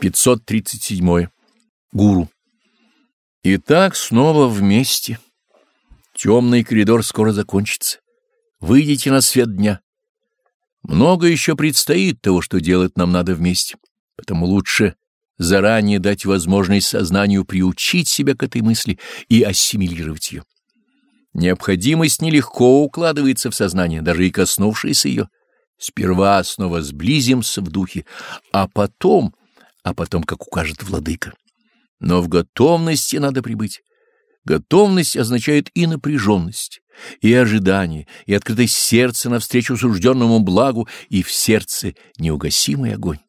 537. Гуру. Итак, снова вместе. Темный коридор скоро закончится. Выйдите на свет дня. Много еще предстоит того, что делать нам надо вместе. Потому лучше заранее дать возможность сознанию приучить себя к этой мысли и ассимилировать ее. Необходимость нелегко укладывается в сознание, даже и коснувшись ее. Сперва снова сблизимся в духе, а потом, а потом, как укажет владыка. Но в готовности надо прибыть. Готовность означает и напряженность, и ожидание, и открытость сердца навстречу сужденному благу, и в сердце неугасимый огонь.